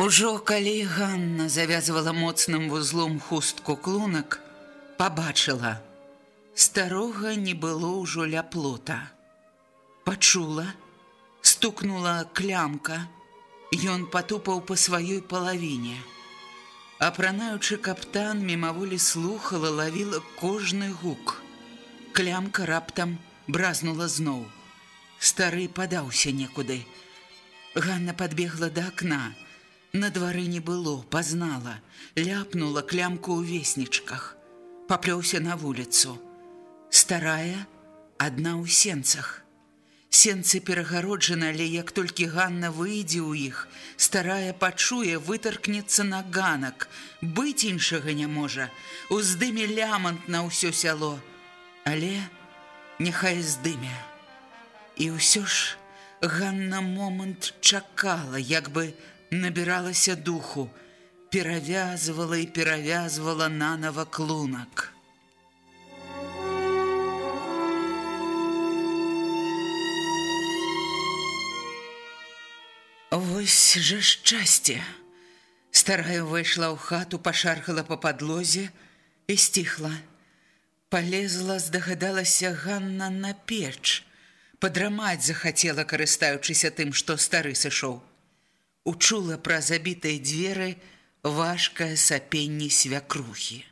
Ужо калі Ганна завязвала моцным вузлом хустку клунак, пабачыла: старога не было ўжо ля плота. Пачула, стукнула клямка, Ён патупаў па сваёй палавіне. Апранаючы каптан мімаволі слухала, лавіла кожны гук. Клямка раптам бразнула зноў. Стары падаўся некуды. Ганна подбегла да акна, На двары не было, пазнала, ляпнула клямку ў веснічках, паплёўся на вуліцу. Старая, адна ў сенцах. Сенцы перагароджаны, але як толькі Ганна выйдзе ў іх, старая пачуе, вытаркнецца на ганак, быць іншага не можа, уздыме лямант на ўсё сяло, але няхай здыме. І ўсё ж Ганна момант чакала, як бы, набіралася духу, перавязвала і перавязвала нанова клунак. Вось жа шчасце. Старая выйшла ў хату, пашархала па падлозе і сціхла. Палезла, здагадалася Ганна на печ. Падрамаць захацела, карыстаючыся тым, што стары сышоў учула пра забітыя дзверы важкае сапенне свякрухі.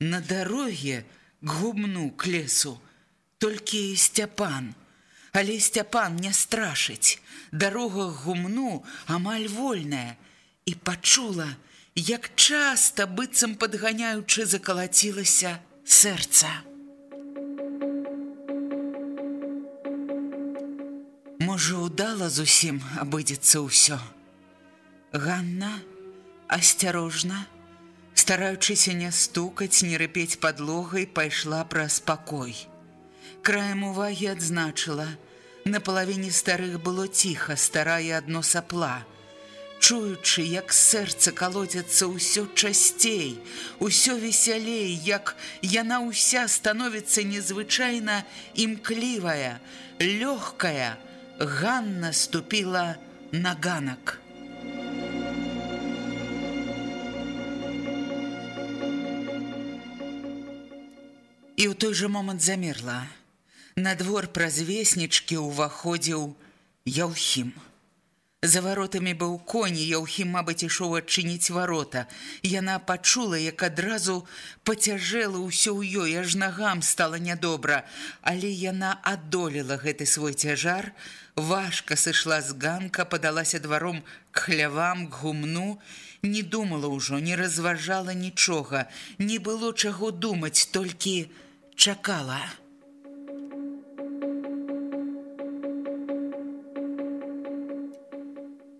На дароге гумну к лесу толькі сцяпан, але сцяпан не страшыць, дарога гумну амаль вольная і пачула, як часта быццам падганяючы закалацілася сэрца. Удала зусім абыдзецца ўсё. Ганна асцярожна, стараючыся не стукаць, не рыпець падлогай, пайшла праз пакой. Краем увагі адзначыла: На палавіне старых было ціха, старая адно сапла. Чуючы, як сэрца калоцяцца ўсё часцей, усё весялей, як яна ўся становіцца незвычайна імклівая, лёгкая, Ганна ступила на ганак. І ў той жа момант замерла. На двор праз веснічкі ўваходзіў Яўхім. За варотамі быў коні, Яўхім, мабыць, ішоў адчыніць варота. Яна пачула, як адразу пацяжэла ўсё ў ёй, аж нагам стала нядобра, але яна адолела гэты свой цяжар, важка сышла з ганка, падалася дваром к хлявам, к гумну, не думала ўжо, не разважала нічога, не было чаго думаць, толькі чакала.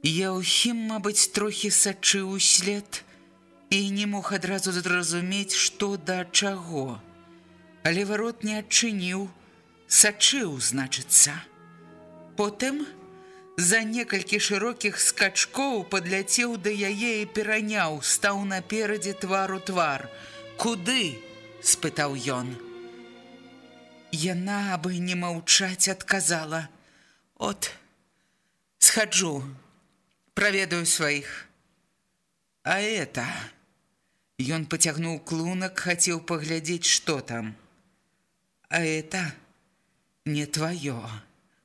Яўхім, мабыць, трохі сачыў услед і не мог адразу зразумець, што да чаго. Але варот не адчыніў, сачыў, значыцца. Потым за некалькі шырокіх скачкоў падляцеў да яе і пераняў, стаў наперадзе твару твар. Куды? — спытаў ён. Яна абы не маўчаць адказала: « От, схаджу, проведаю сваіх. А это Ён поцягнуў клунак, хацеў паглядзець, што там. А это не твоё,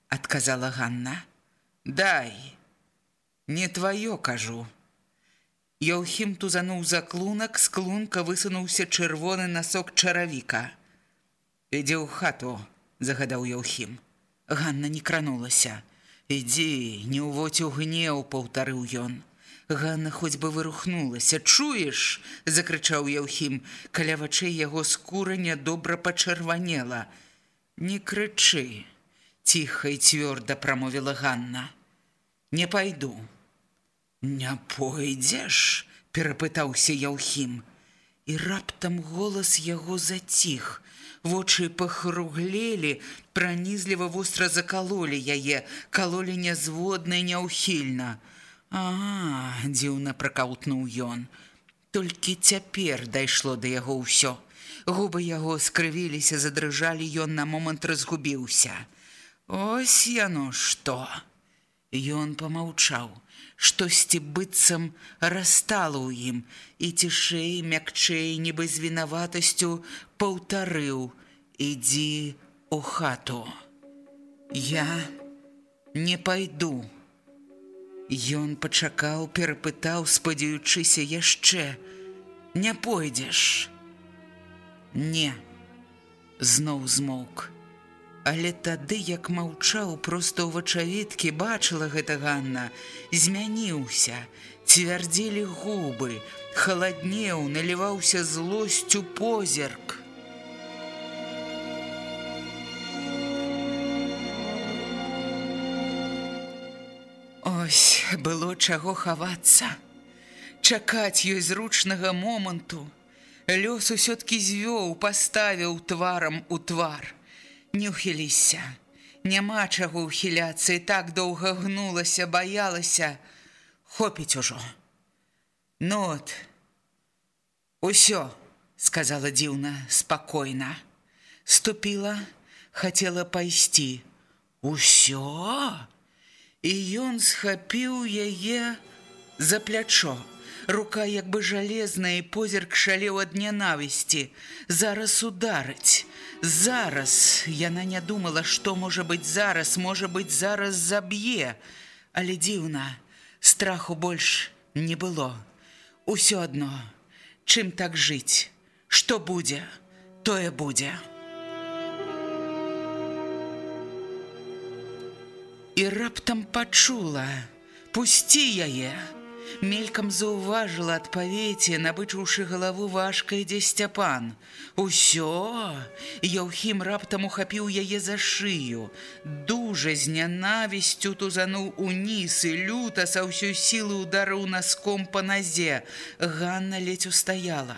адказала Ганна. Дай, не твоё кажу. Яўхім тузануў за клунак, з клунка высунуўся чырвоны насок чаравіка. Ідзе ў хату, загадаў Яўхім. Ганна не кранулася. Ідзі, не ўводзь у гнеў, паўтарыў ён. Ганна хоць бы вырухнулася, чуеш, закрычаў Яўхім, каля вачэй яго скура нядобра пачырванела. Не крычы, ціха і цвёрда прамовіла Ганна. Не пайду. Не пойдзеш, перапытаўся Яўхім. І раптам голас яго заціх. Вочы пахруглелі, пранізліва востра закалолі яе, калолі нязводна і няўхільна. Ага, дзіўна пракаўтнуў ён. Толькі цяпер дайшло да яго ўсё. Губы яго скрывіліся, задрыжалі ён на момант разгубіўся. Ось яно што! Ён помаўчаў штосьці быццам расстала ў ім і цішэй мякчэй нібы з вінаватасцю паўтарыў ідзі у хату я не пайду Ён пачакаў перапытаў спадзяючыся яшчэ не пойдзеш не зноў змоўк Але тады, як маўчаў проста ў вачавіткі бачыла гэта Ганна, змяніўся, цвярдзелі губы, халаднеў, наліваўся злосцю позірк. Ось было чаго хавацца, чакаць ёй зручнага моманту. Лёс усё-ткі звёў, паставіў тварам у твар не ўхіліся. Няма чаго ўхіляцца і так доўга гнулася, баялася, хопіць ужо. Ну от Усё, сказала дзіўна, спакойна. Ступіла, хацела пайсці. Усё! І ён схапіў яе за плячо. Рука як бы жалезная і позірк шалеў ад нянавісці. Зараз ударыць. Зараз яна не думала, што можа быць зараз, можа быць, зараз заб'е. Але дзіўна, страху больш не было. Усё адно, чым так жыць, Што будзе, тое будзе. І раптам пачула: Пусці яе! Мелькам заўважыла ад павеці, набычыўшы галаву важка ідзе сцяпан. Усё! Яўхім раптам ухапіў яе за шыю. Дужа з нянавісцю тузануў уніз і люта са ўсёй сілы ударыў наском па назе. Ганна ледзь устаяла.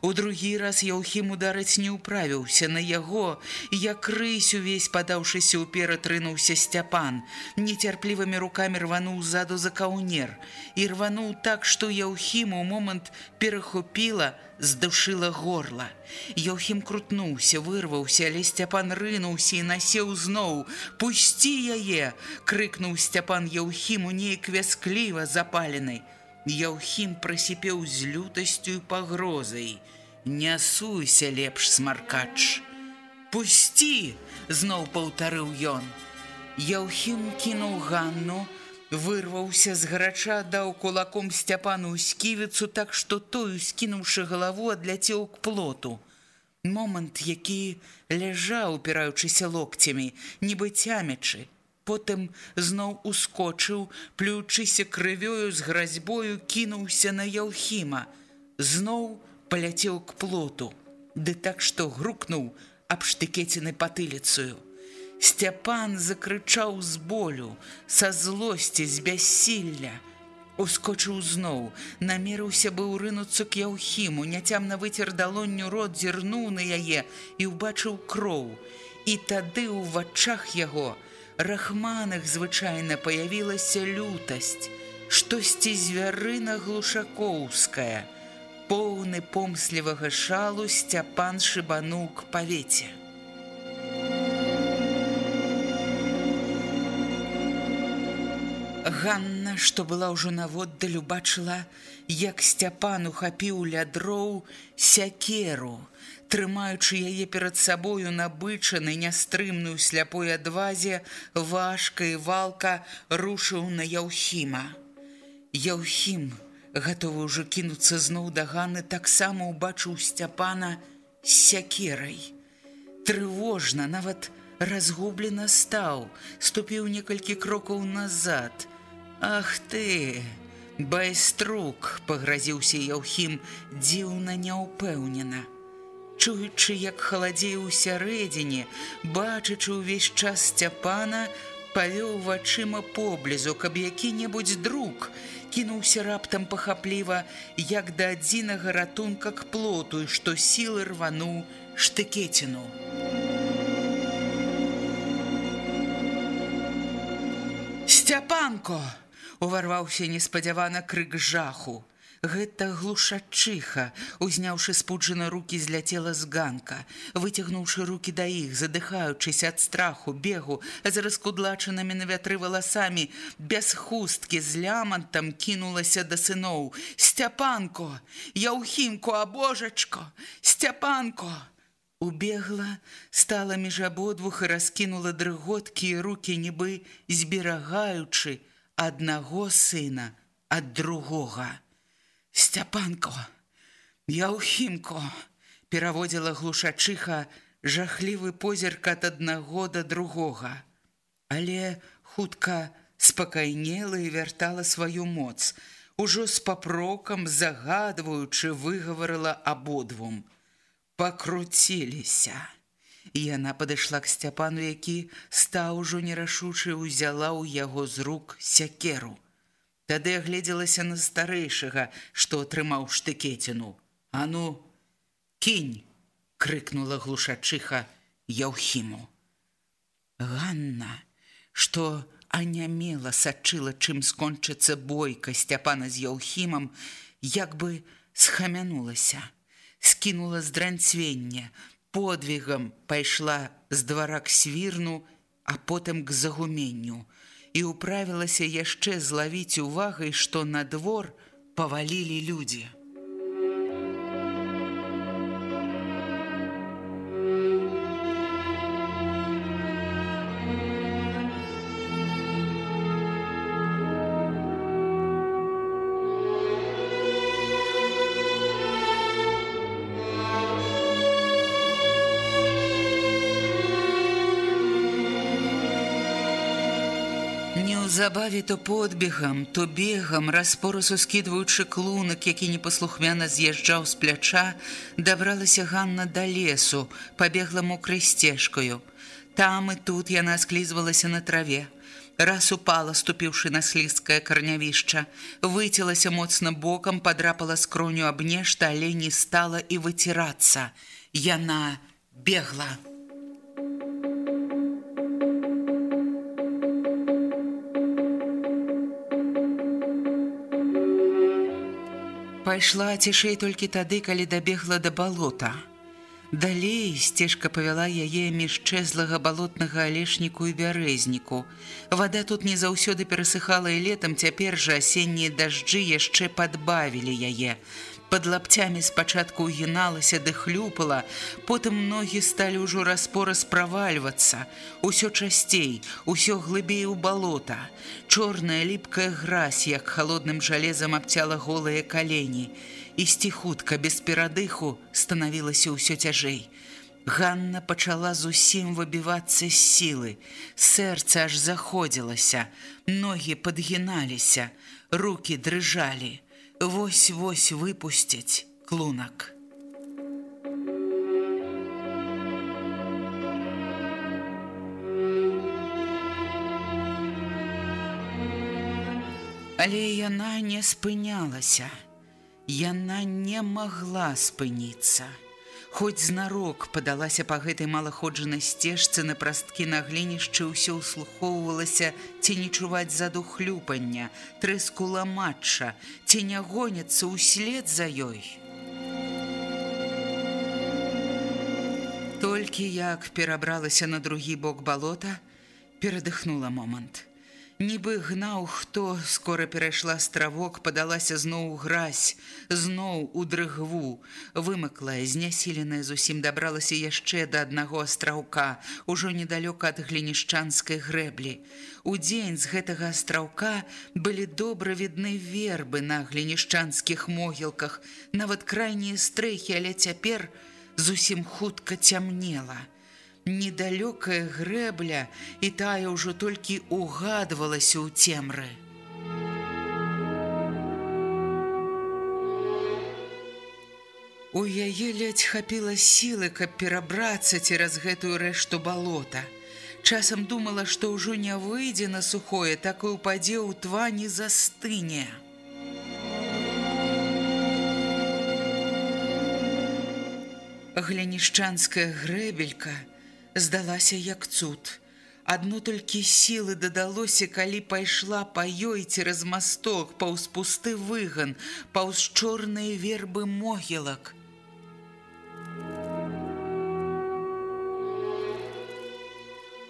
У другі раз Яўхім ударыць не ўправіўся на яго, як рысь увесь падаўшыся ўперад рынуўся сцяпан, нецярплівымі рукамі рвануў ззаду за каўнер і рвануў так, што Яўхім у момант перахопіла, здушыла горла. Яўхім крутнуўся, вырваўся, але сцяпан рынуўся і насеў зноў: Пусці яе! — крыкнуў сцяпан Яўхіму неяк вяскліва запаленай. Яўхім прасіпеў з лютасцю і пагрозай. Не суйся лепш смаркач. Пусці! зноў паўтарыў ён. Яўхім кінуў Ганну, вырваўся з гарача, даў кулаком сцяпану сківіцу, так што той, скінуўшы галаву, адляцеў к плоту. Момант, які ляжаў, упіраючыся локцямі, нібы цямячы, потым зноў ускочыў, плюючыся крывёю з гразьбою кінуўся на Яўхіма, зноў паляцеў к плоту, ды так што грукнуў аб штыкеціны патыліцаю. Сцяпан закрычаў з болю, са злосці з бяссілля. Ускочыў зноў, намерыўся быў рынуцца к яўхіму, няцямна выцер далонню рот зірнуў на яе і ўбачыў кроў. І тады ў вачах яго, рахманах звычайна паявілася лютасць, штосьці звярына глушакоўская. Поўны помслівага шалу сцяпан шыбануў к павеце. Ганна, што была ўжо наводдалю бачыла, як сцяпан ухапіў ля дроў сякеру, трымаючы яе перад сабою набычаны нястрымную сляпой адвазе, важка і валка рушыў на Яўхіма. Яўхім гатовы ўжо кінуцца зноў да Ганны, таксама ўбачыў сцяпана з сякерай. Трывожна, нават разгублена стаў, ступіў некалькі крокаў назад. Ах ты! Байструк, пагразіўся Яўхім дзіўна няўпэўнена чуючы, як халадзею сярэдзіне, бачачы ўвесь час сцяпана, павёў вачыма поблізу, каб які-небудзь друг кінуўся раптам пахапліва, як да адзінага ратунка к плоту, што сілы рвануў штыкеціну. Сцяпанко! уварваўся неспадзявана крык жаху. Гэта глушачыха, узняўшы спуджаны рукі зляцела з ганка, выцягнуўшы рукі да іх, задыхаючыся ад страху, бегу, з раскудлачанымі на вятры валасамі, без хусткі з лямантам кінулася да сыноў: Сцяпанко, Я ўхімку, а божачко, Сцяпанко! Убегла, стала між абодвух і раскінула дрыготкі і рукі, нібы зберагаючы аднаго сына ад другога. Сцяпанко, Яўхімко, пераводзіла глушачыха жахлівы позірк ад аднаго да другога. Але хутка спакайнела і вяртала сваю моц, ужо з папрокам загадваючы выгаварыла абодвум. Пакруціліся. Яна падышла к сцяпану, які стаў ужо нерашучы ўзяла ў яго з рук сякеру. Тады агледзелася на старэйшага, што атрымаў штыкеціну. А ну, кінь! — крыкнула глушачыха Яўхіму. Ганна, што анямела сачыла, чым скончыцца бойка сцяпана з Яўхімам, як бы схамянулася, скінула з дранцвення, подвігам пайшла з двара к свірну, а потым к загуменню — і ўправілася яшчэ злавіць увагай, што на двор павалілі людзі. Неўзабаве то подбегам, то бегам, распорасу скідваючы клунак, які непаслухмяна з'язджаў з пляча, дабралася Ганна да лесу, пабегла мокрай сцежкаю. Там і тут яна склізвалася на траве. Раз упала, ступіўшы на слізкае карнявішча, выцілася моцна бокам, падрапала скроню аб нешта, але не стала і выцірацца. Яна бегла. Пайшла цішэй толькі тады, калі дабегла да балота. Далей сцежка павяла яе міжчэзлага балотнага алешніку і бярэзніку. Вада тут не заўсёды перасыхала і летам, цяпер жа асеннія дажджы яшчэ падбавілі яе. Пад лапцямі спачатку ўгіналася ды хлюпала, потым ногі сталі ўжо распораз правальвацца. Усё часцей, усё глыбей у балота. Чорная ліпкая гразь, як халодным жалезам абцяла голыя калені. Ісці хутка без перадыху станавілася ўсё цяжэй. Ганна пачала зусім выбівацца з сілы. Сэрца аж заходзілася, ногі падгіналіся, руки дрыжалі вось-вось выпусцяць клунак. Але яна не спынялася. Яна не магла спыніцца. Хоць знарок падалася па гэтай малаходжанай сцежцы на прасткі на глінішчы ўсё ўслухоўвалася ці не чуваць заду хлюпання, трэску ламачча, ці не гоняцца ўслед за ёй. Толькі як перабралася на другі бок балота, перадыхнула момант. Нібы гнаў, хто скора перайшла стравок, падалася зноў гразь, зноў у дрыгву, вымыклая, знясіленая зусім дабралася яшчэ да аднаго астраўка, ужо недалёка ад глінішчанскай грэблі. Удзень з гэтага астраўка былі добра відны вербы на глінішчанскіх могілках, нават крайнія стрэхі, але цяпер зусім хутка цямнела недалёкая грэбля і тая ўжо толькі угадвалася ў цемры. У яе ледзь хапіла сілы, каб перабрацца цераз гэтую рэшту балота. Часам думала, што ўжо не выйдзе на сухое, так і ўпадзе ў твані застыне. Глянішчанская грэбелька – здалася як цуд. Адно толькі сілы дадалося, калі пайшла па ёй цераз масток, паўз пусты выган, паўз чорныя вербы могілак.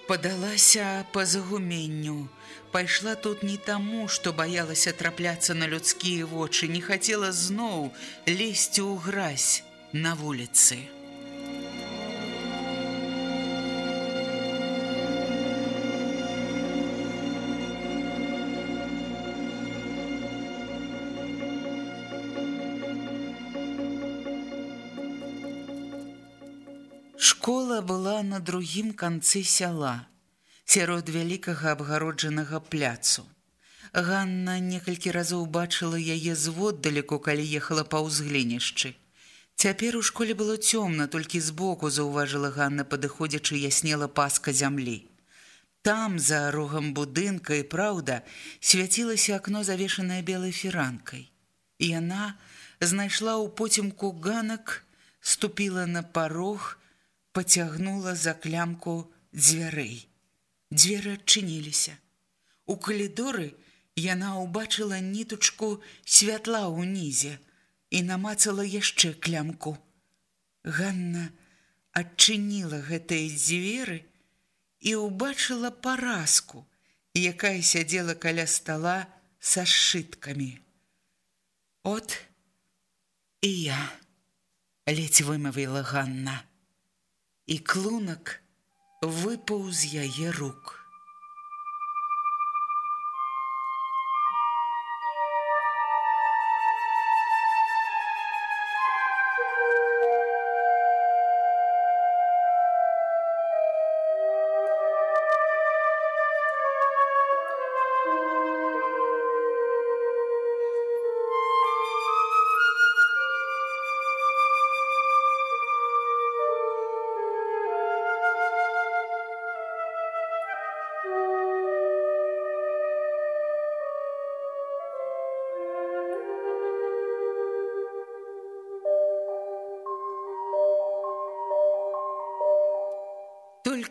Падалася па загуменню. Пайшла тут не таму, што баялася трапляцца на людскія вочы, не хацела зноў лезці ў гразь на вуліцы. Школа была на другім канцы сяла, сярод вялікага абгароджанага пляцу. Ганна некалькі разоў бачыла яе зводдалеку, калі ехала па ўзглінішчы. Цяпер у школе было цёмна, толькі збоку заўважыла Ганна, падыходзячы яснела паска зямлі. Там, за рогам будынка і праўда, свяцілася акно, завешанае белай фіранкай. Яна знайшла ў поцемку ганак, ступіла на парог, пацягнула за клямку дзвярэй. Дзверы адчыніліся. У калідоры яна ўбачыла нітучку святла ўнізе і намацала яшчэ клямку. Ганна адчыніла гэтыя дзверы і ўбачыла паразку, якая сядзела каля стала са сшыткамі. От і я ледзь вымавіла Ганна і клунак выпаў з яе рук.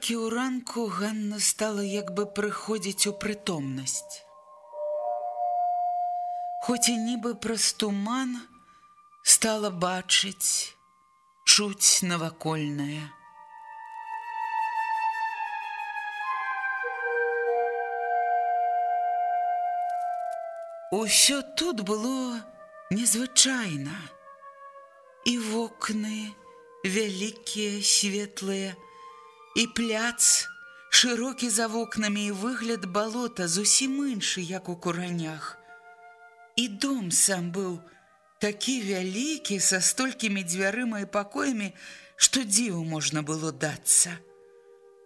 Ў ранку Ганна стала як бы прыходзіць у прытомнасць. Хоць і нібы праз туман стала бачыць, чуць навакольнае. Усё тут было незвычайна. І вокны, вялікія, светлыя, і пляц, шырокі за вокнамі і выгляд балота зусім іншы, як у куранях. І дом сам быў такі вялікі са столькімі дзвярыма і пакоямі, што дзіву можна было дацца.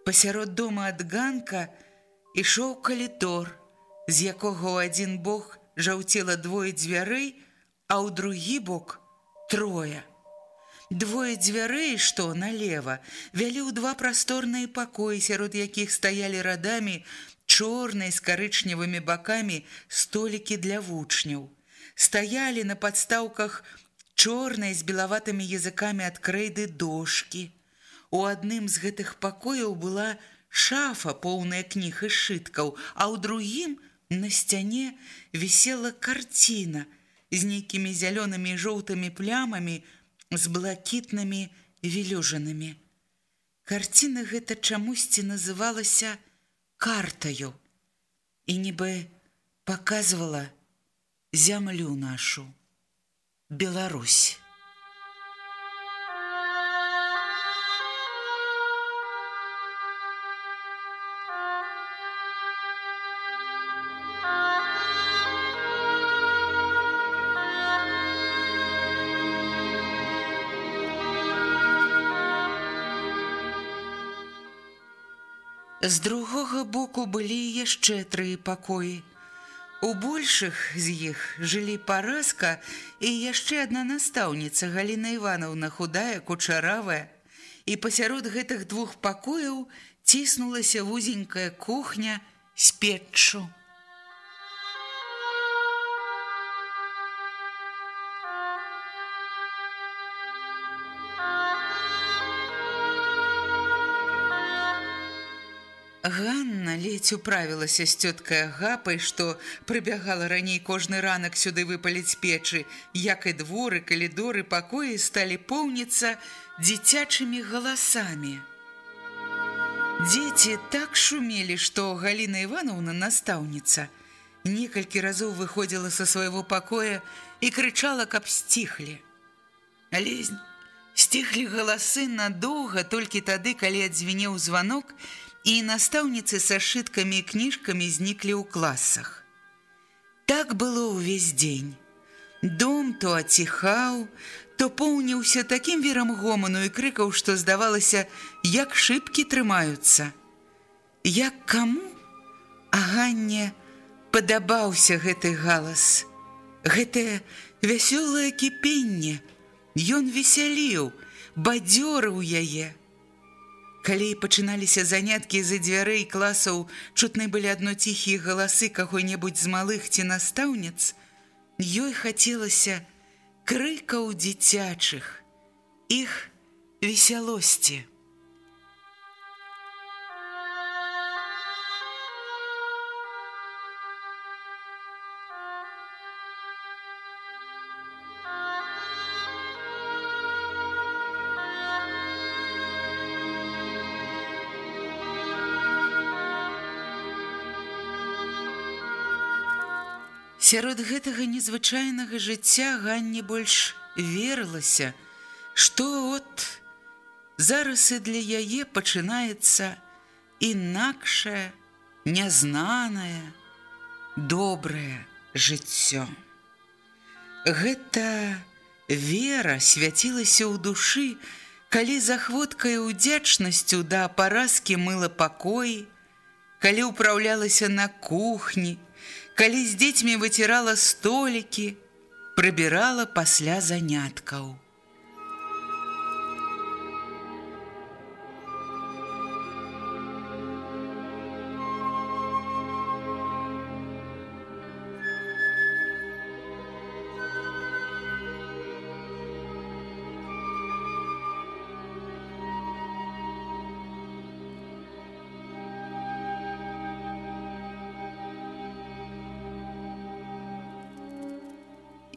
Пасярод дома ад ганка ішоў калітор, з якога ў адзін бок жаўцела двое дзвярэй, а ў другі бок трое. Двое дзвярэй, што налева, вялі ў два прасторныя пакоі, сярод якіх стаялі радамі чорнай з карычневымі бакамі столікі для вучняў. Стаялі на падстаўках чорнай з белаватымі языкамі ад крэйды дошкі. У адным з гэтых пакояў была шафа, поўная кніг і сшыткаў, а ў другім на сцяне вісела карціна з нейкімі зялёнымі жоўтымі плямамі, з блакітнымі велюжанымі. Карціна гэта чамусьці называлася картаю. і нібы паказвала зямлю нашу Беларусь. З другога боку былі яшчэ тры пакоі. У большых з іх жылі паразка і яшчэ адна настаўніца Галіна Івановна худая, кучаравая. І пасярод гэтых двух пакояў ціснулася вузенькая кухня з печчу. Ганна ледзь управілася з цёткай гапай, што прыбягала раней кожны ранак сюды выпаліць печы, як і дворы, калідоры пакоі сталі поўніцца дзіцячымі галасамі. Дзеці так шумелі, што Галіна Івановна настаўніца некалькі разоў выходзіла са свайго пакоя і крычала, каб сціхлі. Але сціхлі галасы надоўга толькі тады, калі адзвінеў званок, і настаўніцы са шыткамі і кніжкамі зніклі ў класах. Так было ўвесь дзень. Дом то аціхаў, то поўніўся такім верам гоману і крыкаў, што здавалася, як шыбкі трымаюцца. Як каму? А Ганне падабаўся гэты галас. Гэтае вясёлае кіпенне. Ён весяліў, бадзёрыў яе. Калі пачыналіся заняткі з-за дзвярэй класаў, чутны былі адно ціхія галасы каго-небудзь з малых ці настаўніц, ёй хацелася крыкаў дзіцячых, іх весялосці. Сярод гэтага незвычайнага жыцця Ганне больш верылася, што от зараз і для яе пачынаецца інакшае, нязнанае, добрае жыццё. Гэта вера свяцілася ў душы, калі захвоткай удзячнасцю да паразкі мыла пакоі, калі ўпраўлялася на кухні, калі з дзецьмі выцірала столікі, прыбірала пасля заняткаў.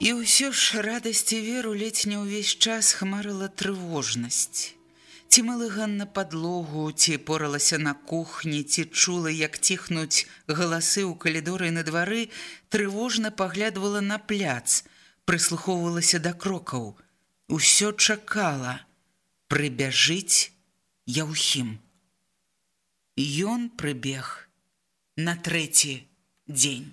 І ўсё ж радасці веру ледзь не ўвесь час хмарыла трывожнасць. Ці малы Ганна падлогу, ці поралася на кухні, ці чула, як ціхнуць галасы ў калідоры на двары, трывожна паглядвала на пляц, прыслухоўвалася да крокаў. Усё чакала прыбяжыць Яўхім. Ён прыбег на трэці дзень.